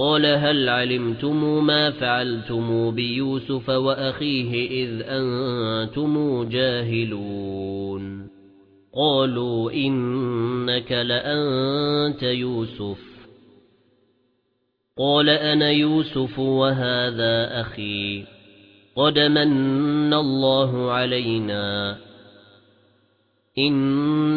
قال هل علمتم ما فعلتم بيوسف وأخيه إذ أنتم جاهلون قالوا إنك لأنت يوسف قال أنا يوسف وهذا أخي قد من الله علينا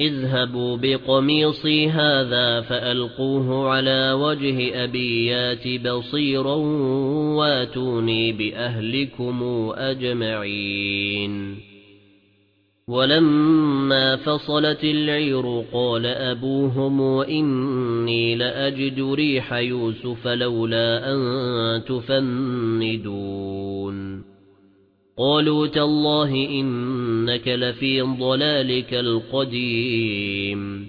اذهبوا بقميصي هذا فألقوه على وجه أبيات بصيرا واتوني بأهلكم أجمعين. ولما فصلت العير قال أبوهم وإني لأجد ريح يوسف لولا أن تفندون. قالوا تالله إنك لفي ضلالك القديم.